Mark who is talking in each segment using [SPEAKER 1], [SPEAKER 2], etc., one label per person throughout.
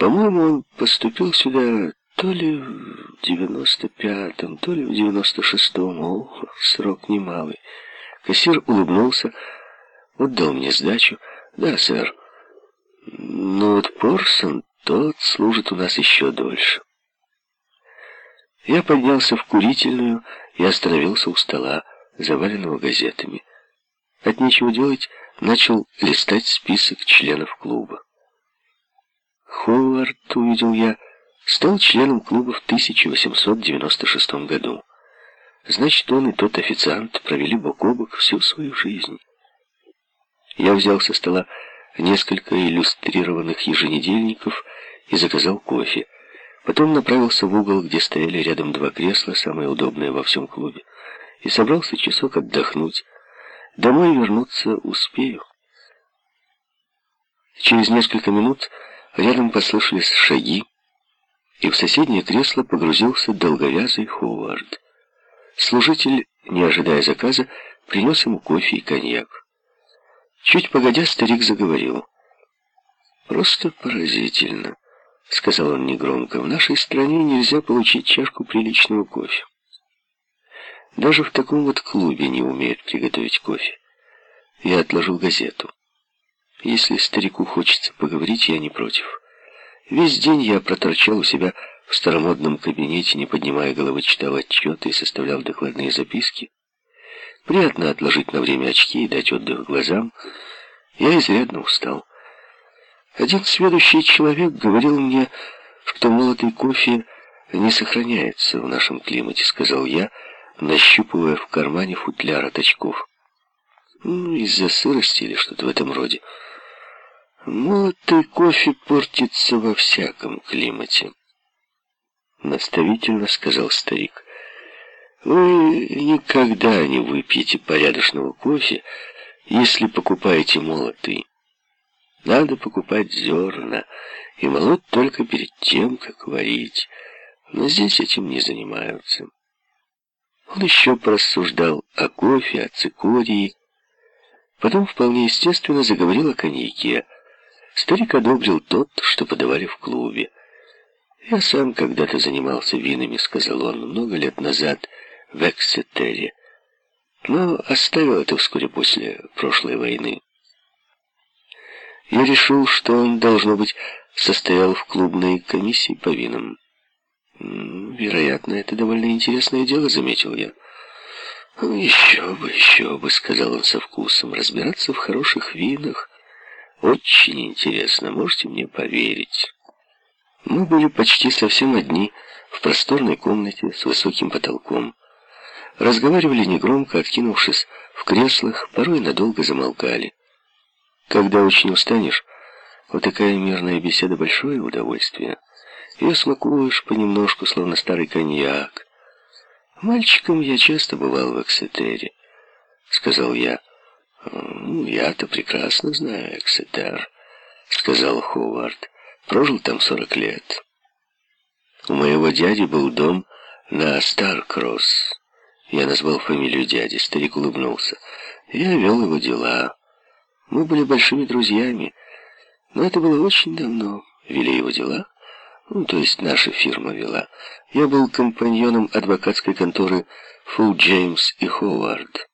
[SPEAKER 1] По-моему, он поступил сюда то ли в девяносто пятом, то ли в девяносто шестом, мол, срок немалый. Кассир улыбнулся, отдал мне сдачу. Да, сэр. Но вот Порсон, тот служит у нас еще дольше. Я поднялся в курительную и остановился у стола, заваленного газетами. От нечего делать начал листать список членов клуба. Ховард, увидел я, стал членом клуба в 1896 году. Значит, он и тот официант провели бок о бок всю свою жизнь. Я взял со стола несколько иллюстрированных еженедельников и заказал кофе. Потом направился в угол, где стояли рядом два кресла, самые удобные во всем клубе, и собрался часок отдохнуть. Домой вернуться успею. Через несколько минут рядом послышались шаги, и в соседнее кресло погрузился долговязый Ховард. Служитель, не ожидая заказа, принес ему кофе и коньяк. Чуть погодя, старик заговорил. «Просто поразительно», — сказал он негромко. «В нашей стране нельзя получить чашку приличного кофе. Даже в таком вот клубе не умеют приготовить кофе. Я отложил газету. Если старику хочется поговорить, я не против. Весь день я проторчал у себя в старомодном кабинете, не поднимая головы, читал отчеты и составлял докладные записки. Приятно отложить на время очки и дать отдых глазам. Я изрядно устал. Один следующий человек говорил мне, что молотый кофе не сохраняется в нашем климате, сказал я, нащупывая в кармане футляр от очков. Ну, из-за сырости или что-то в этом роде. Молотый кофе портится во всяком климате. Наставительно сказал старик. Вы никогда не выпьете порядочного кофе, если покупаете молотый. Надо покупать зерна и молоть только перед тем, как варить. Но здесь этим не занимаются. Он еще порассуждал о кофе, о цикории. Потом вполне естественно заговорил о коньяке. Старик одобрил тот, что подавали в клубе. «Я сам когда-то занимался винами», — сказал он, — «много лет назад» в Эксетере, но оставил это вскоре после прошлой войны. Я решил, что он, должно быть, состоял в клубной комиссии по винам. «Вероятно, это довольно интересное дело», — заметил я. «Еще бы, еще бы», — сказал он со вкусом, — «разбираться в хороших винах очень интересно, можете мне поверить». Мы были почти совсем одни в просторной комнате с высоким потолком. Разговаривали негромко, откинувшись в креслах, порой надолго замолкали. Когда очень устанешь, вот такая мирная беседа — большое удовольствие. Ее смакуешь понемножку, словно старый коньяк. Мальчиком я часто бывал в Эксетере, — сказал я. «Ну, «Я-то прекрасно знаю Эксетер», — сказал Ховард. «Прожил там сорок лет. У моего дяди был дом на Старкросс. Я назвал фамилию дяди. Старик улыбнулся. Я вел его дела. Мы были большими друзьями. Но это было очень давно. Вели его дела. Ну, то есть наша фирма вела. Я был компаньоном адвокатской конторы Фулл Джеймс и Ховард.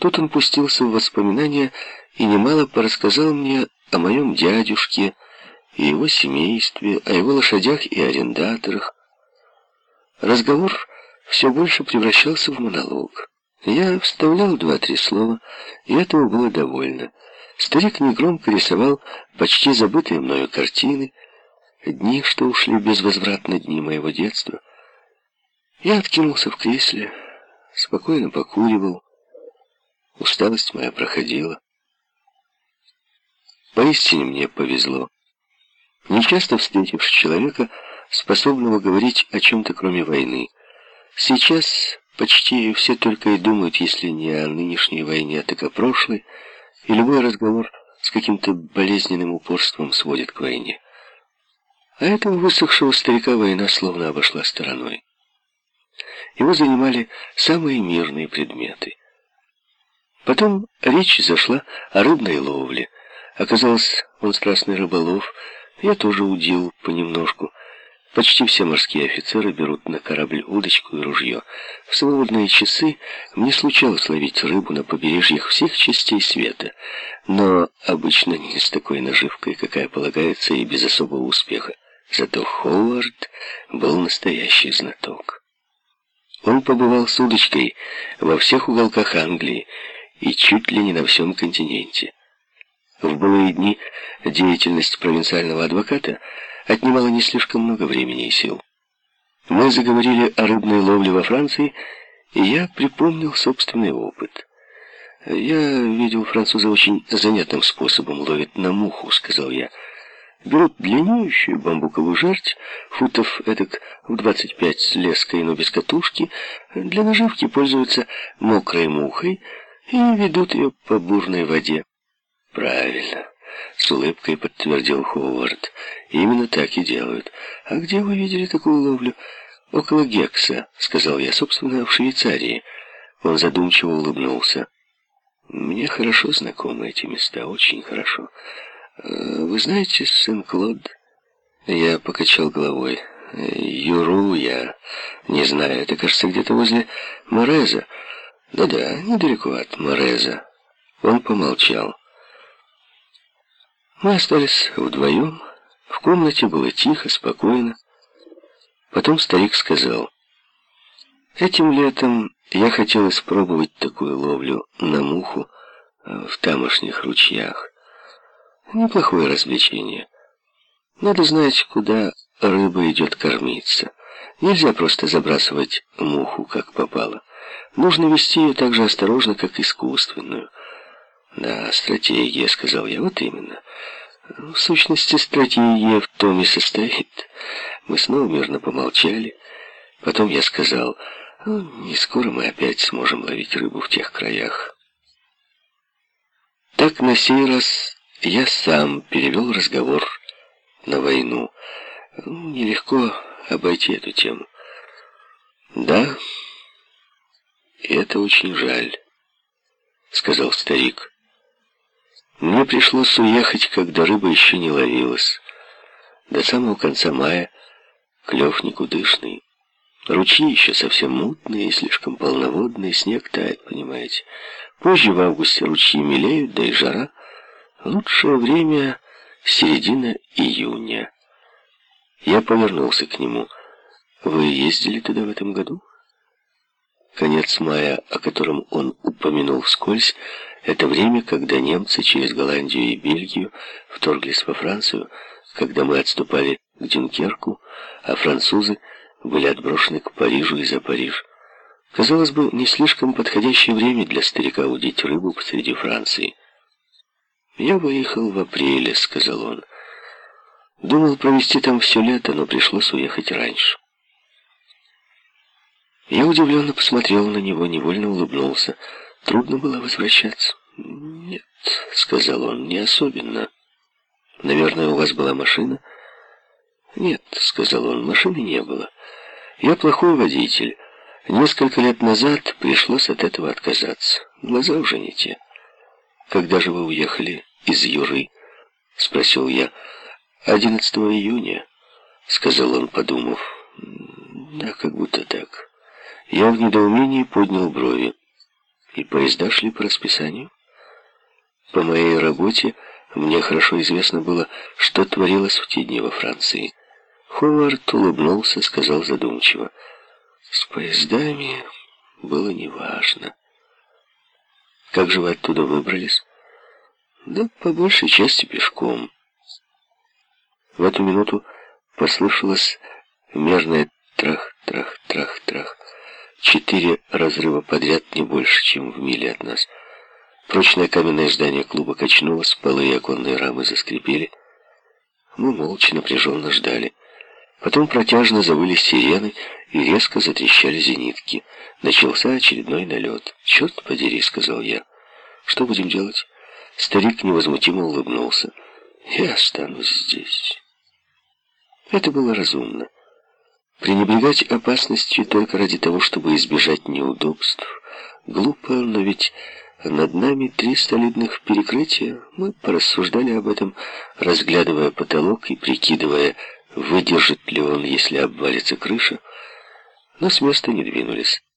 [SPEAKER 1] Тут он пустился в воспоминания и немало порассказал мне о моем дядюшке и его семействе, о его лошадях и арендаторах. Разговор все больше превращался в монолог. Я вставлял два-три слова, и этого было довольно. Старик негромко рисовал почти забытые мною картины, дни, что ушли безвозвратно дни моего детства. Я откинулся в кресле, спокойно покуривал. Усталость моя проходила. Поистине мне повезло. Нечасто встретишь человека, способного говорить о чем-то кроме войны. Сейчас почти все только и думают, если не о нынешней войне, так о прошлой, и любой разговор с каким-то болезненным упорством сводит к войне. А этого высохшего старика война словно обошла стороной. Его занимали самые мирные предметы. Потом речь зашла о рыбной ловле. Оказалось, он страстный рыболов, Я тоже удил понемножку. Почти все морские офицеры берут на корабль удочку и ружье. В свободные часы мне случалось ловить рыбу на побережьях всех частей света, но обычно не с такой наживкой, какая полагается, и без особого успеха. Зато Ховард был настоящий знаток. Он побывал с удочкой во всех уголках Англии и чуть ли не на всем континенте. В былые дни деятельность провинциального адвоката отнимала не слишком много времени и сил. Мы заговорили о рыбной ловле во Франции, и я припомнил собственный опыт. «Я видел француза очень занятным способом ловит на муху», — сказал я. Берут длиннющую бамбуковую жерть, футов эдак в 25 с леской, но без катушки. Для наживки пользуются мокрой мухой и ведут ее по бурной воде. Правильно. С улыбкой подтвердил Ховард. Именно так и делают. А где вы видели такую ловлю? Около Гекса, сказал я, собственно, в Швейцарии. Он задумчиво улыбнулся. Мне хорошо знакомы эти места, очень хорошо. Э, вы знаете Сен-Клод? Я покачал головой. Юру я не знаю. Это, кажется, где-то возле Мореза. Да-да, недалеко от Мореза. Он помолчал. Мы остались вдвоем. В комнате было тихо, спокойно. Потом старик сказал, «Этим летом я хотел испробовать такую ловлю на муху э, в тамошних ручьях. Неплохое развлечение. Надо знать, куда рыба идет кормиться. Нельзя просто забрасывать муху, как попало. Нужно вести ее так же осторожно, как искусственную. «Да, стратегия», — сказал я, — «вот именно». В сущности, стратегия в том и состоит. Мы снова мирно помолчали. Потом я сказал, ну, не скоро мы опять сможем ловить рыбу в тех краях. Так на сей раз я сам перевел разговор на войну. Нелегко обойти эту тему. Да, это очень жаль, сказал старик. Мне пришлось уехать, когда рыба еще не ловилась. До самого конца мая клев никудышный. Ручьи еще совсем мутные и слишком полноводные, снег тает, понимаете. Позже в августе ручьи мелеют, да и жара. Лучшее время — середина июня. Я повернулся к нему. «Вы ездили туда в этом году?» Конец мая, о котором он упомянул вскользь, это время, когда немцы через Голландию и Бельгию вторглись во Францию, когда мы отступали к Дюнкерку, а французы были отброшены к Парижу и за Париж. Казалось бы, не слишком подходящее время для старика удить рыбу посреди Франции. «Я выехал в апреле», — сказал он. «Думал провести там все лето, но пришлось уехать раньше». Я удивленно посмотрел на него, невольно улыбнулся. Трудно было возвращаться. «Нет», — сказал он, — «не особенно. Наверное, у вас была машина?» «Нет», — сказал он, — «машины не было. Я плохой водитель. Несколько лет назад пришлось от этого отказаться. Глаза уже не те». «Когда же вы уехали из Юры?» — спросил я. «11 июня», — сказал он, подумав. «Да, как будто так». Я в недоумении поднял брови и поезда шли по расписанию. По моей работе мне хорошо известно было, что творилось в те дни во Франции. Ховард улыбнулся, сказал задумчиво. С поездами было неважно. Как же вы оттуда выбрались? Да, по большей части пешком. В эту минуту послышалось мерное трах-трах-трах-трах. Четыре разрыва подряд не больше, чем в миле от нас. Прочное каменное здание клуба качнулось, полы и оконные рамы заскрипели. Мы молча напряженно ждали. Потом протяжно завыли сирены и резко затрещали зенитки. Начался очередной налет. «Черт подери», — сказал я. «Что будем делать?» Старик невозмутимо улыбнулся. «Я останусь здесь». Это было разумно. Пренебрегать опасностью только ради того, чтобы избежать неудобств, глупо, но ведь над нами три солидных перекрытия. Мы порассуждали об этом, разглядывая потолок и прикидывая, выдержит ли он, если обвалится крыша, но с места не двинулись.